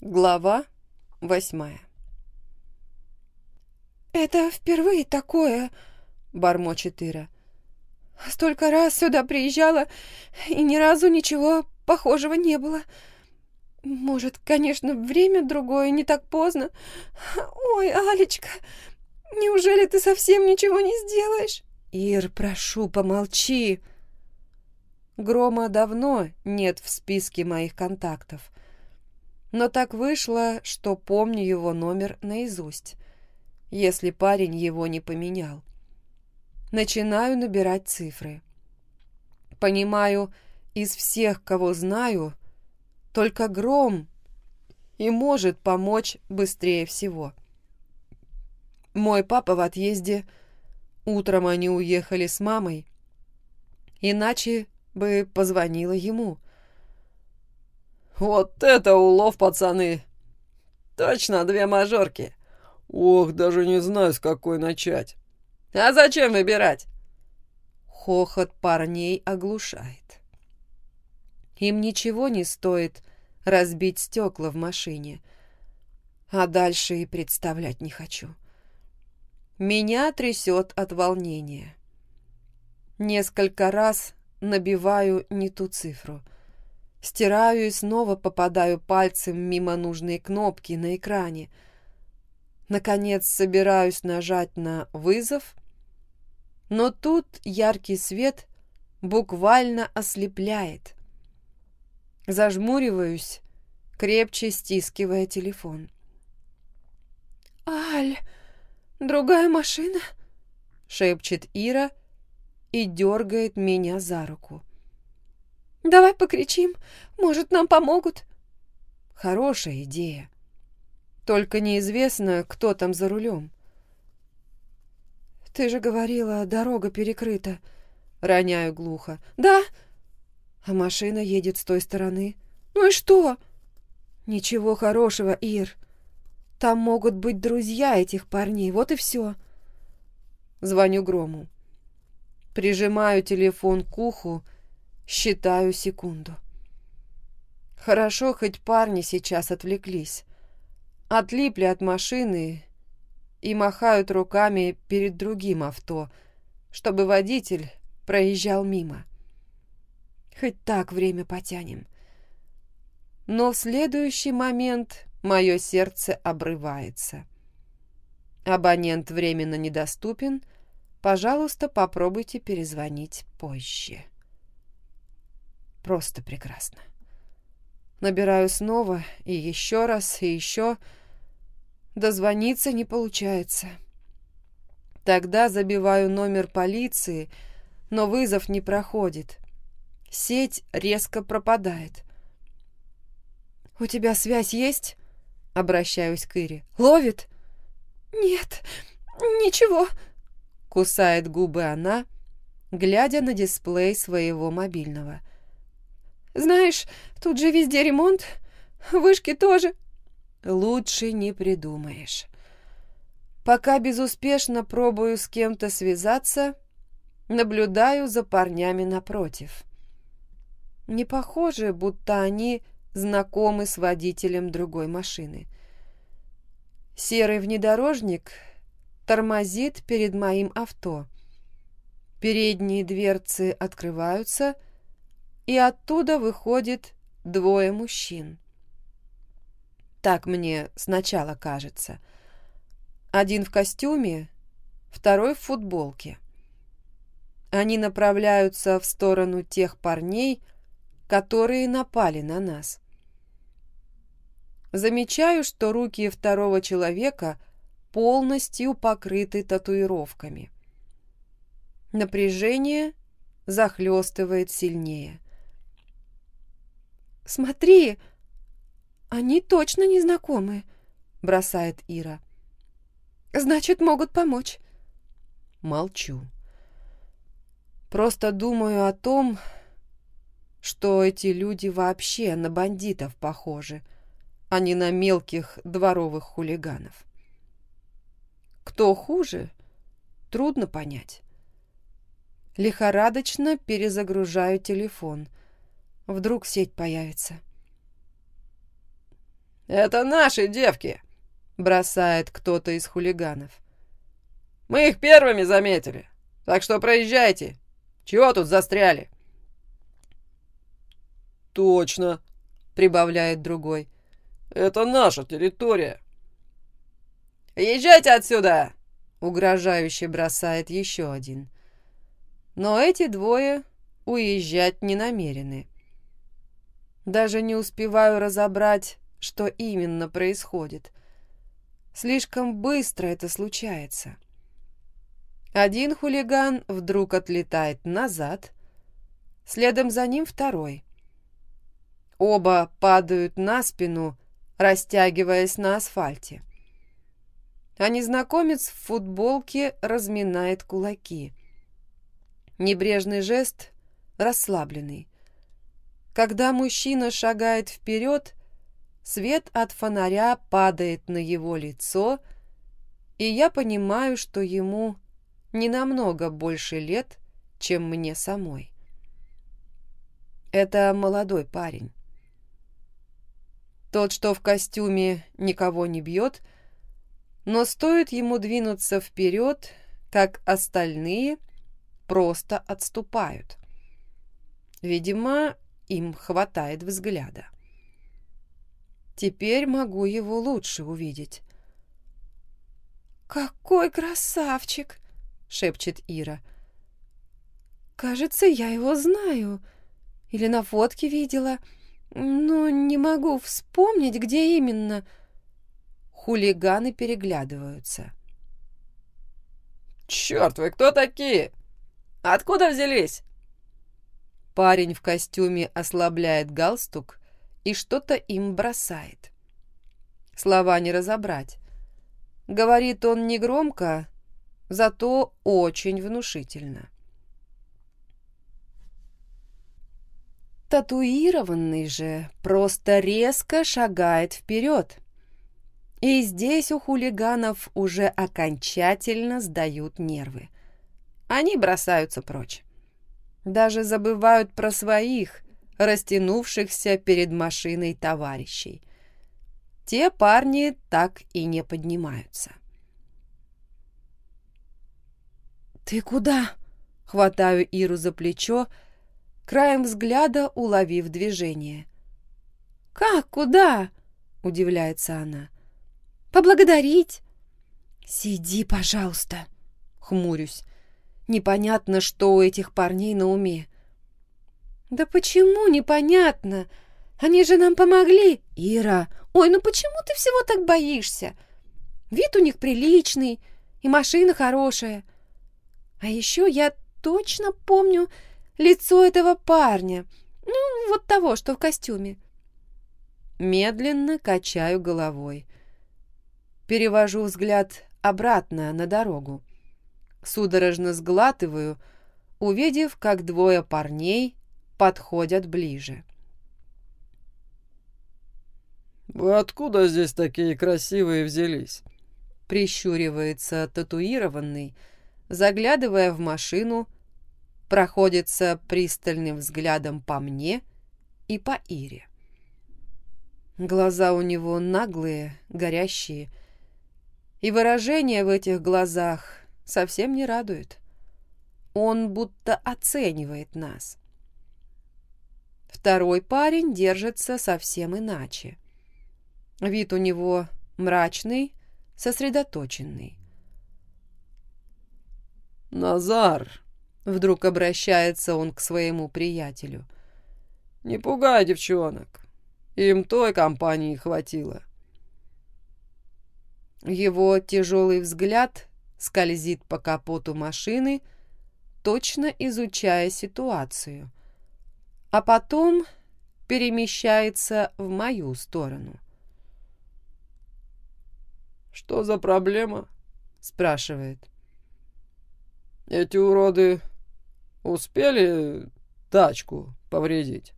Глава восьмая «Это впервые такое», — бормочет Ира. «Столько раз сюда приезжала, и ни разу ничего похожего не было. Может, конечно, время другое, не так поздно. Ой, Алечка, неужели ты совсем ничего не сделаешь?» «Ир, прошу, помолчи!» Грома давно нет в списке моих контактов. Но так вышло, что помню его номер наизусть, если парень его не поменял. Начинаю набирать цифры. Понимаю, из всех, кого знаю, только Гром и может помочь быстрее всего. Мой папа в отъезде, утром они уехали с мамой, иначе бы позвонила ему. «Вот это улов, пацаны! Точно две мажорки! Ох, даже не знаю, с какой начать. А зачем выбирать?» Хохот парней оглушает. Им ничего не стоит разбить стекла в машине, а дальше и представлять не хочу. Меня трясет от волнения. Несколько раз набиваю не ту цифру. Стираю и снова попадаю пальцем мимо нужной кнопки на экране. Наконец собираюсь нажать на «вызов», но тут яркий свет буквально ослепляет. Зажмуриваюсь, крепче стискивая телефон. «Аль, другая машина?» — шепчет Ира — и дергает меня за руку. «Давай покричим, может, нам помогут?» Хорошая идея. Только неизвестно, кто там за рулем. «Ты же говорила, дорога перекрыта», — роняю глухо. «Да». А машина едет с той стороны. «Ну и что?» «Ничего хорошего, Ир. Там могут быть друзья этих парней, вот и все». Звоню Грому. Прижимаю телефон к уху, считаю секунду. Хорошо, хоть парни сейчас отвлеклись. Отлипли от машины и махают руками перед другим авто, чтобы водитель проезжал мимо. Хоть так время потянем. Но в следующий момент мое сердце обрывается. Абонент временно недоступен — Пожалуйста, попробуйте перезвонить позже. Просто прекрасно. Набираю снова и еще раз, и еще. Дозвониться не получается. Тогда забиваю номер полиции, но вызов не проходит. Сеть резко пропадает. «У тебя связь есть?» Обращаюсь к Ире. «Ловит?» «Нет, ничего», Кусает губы она, глядя на дисплей своего мобильного. «Знаешь, тут же везде ремонт, вышки тоже». «Лучше не придумаешь». Пока безуспешно пробую с кем-то связаться, наблюдаю за парнями напротив. Не похоже, будто они знакомы с водителем другой машины. Серый внедорожник тормозит перед моим авто. Передние дверцы открываются, и оттуда выходит двое мужчин. Так мне сначала кажется. Один в костюме, второй в футболке. Они направляются в сторону тех парней, которые напали на нас. Замечаю, что руки второго человека – полностью покрыты татуировками. Напряжение захлестывает сильнее. «Смотри, они точно незнакомы», — бросает Ира. «Значит, могут помочь». Молчу. Просто думаю о том, что эти люди вообще на бандитов похожи, а не на мелких дворовых хулиганов. Кто хуже, трудно понять. Лихорадочно перезагружаю телефон. Вдруг сеть появится. Это наши девки!» — бросает кто-то из хулиганов. «Мы их первыми заметили, так что проезжайте. Чего тут застряли?» «Точно!» — прибавляет другой. «Это наша территория!» «Езжайте отсюда!» — угрожающе бросает еще один. Но эти двое уезжать не намерены. Даже не успеваю разобрать, что именно происходит. Слишком быстро это случается. Один хулиган вдруг отлетает назад, следом за ним второй. Оба падают на спину, растягиваясь на асфальте. А незнакомец в футболке разминает кулаки. Небрежный жест, расслабленный. Когда мужчина шагает вперед, свет от фонаря падает на его лицо, и я понимаю, что ему не намного больше лет, чем мне самой. Это молодой парень. Тот, что в костюме, никого не бьет, но стоит ему двинуться вперед, как остальные просто отступают. Видимо, им хватает взгляда. Теперь могу его лучше увидеть. «Какой красавчик!» — шепчет Ира. «Кажется, я его знаю. Или на фотке видела но не могу вспомнить, где именно. Хулиганы переглядываются. «Черт, вы кто такие? Откуда взялись?» Парень в костюме ослабляет галстук и что-то им бросает. Слова не разобрать. Говорит он негромко, зато очень внушительно. Татуированный же просто резко шагает вперед. И здесь у хулиганов уже окончательно сдают нервы. Они бросаются прочь. Даже забывают про своих, растянувшихся перед машиной товарищей. Те парни так и не поднимаются. «Ты куда?» — хватаю Иру за плечо, — краем взгляда уловив движение. «Как? Куда?» — удивляется она. «Поблагодарить?» «Сиди, пожалуйста», — хмурюсь. Непонятно, что у этих парней на уме. «Да почему непонятно? Они же нам помогли!» «Ира, ой, ну почему ты всего так боишься? Вид у них приличный, и машина хорошая. А еще я точно помню, лицо этого парня. Ну, вот того, что в костюме. Медленно качаю головой. Перевожу взгляд обратно на дорогу. Судорожно сглатываю, увидев, как двое парней подходят ближе. «Вы откуда здесь такие красивые взялись?» Прищуривается татуированный, заглядывая в машину проходится пристальным взглядом по мне и по Ире. Глаза у него наглые, горящие, и выражение в этих глазах совсем не радует. Он будто оценивает нас. Второй парень держится совсем иначе. Вид у него мрачный, сосредоточенный. «Назар!» Вдруг обращается он к своему приятелю. «Не пугай девчонок. Им той компании хватило». Его тяжелый взгляд скользит по капоту машины, точно изучая ситуацию, а потом перемещается в мою сторону. «Что за проблема?» — спрашивает. «Эти уроды Успели тачку повредить?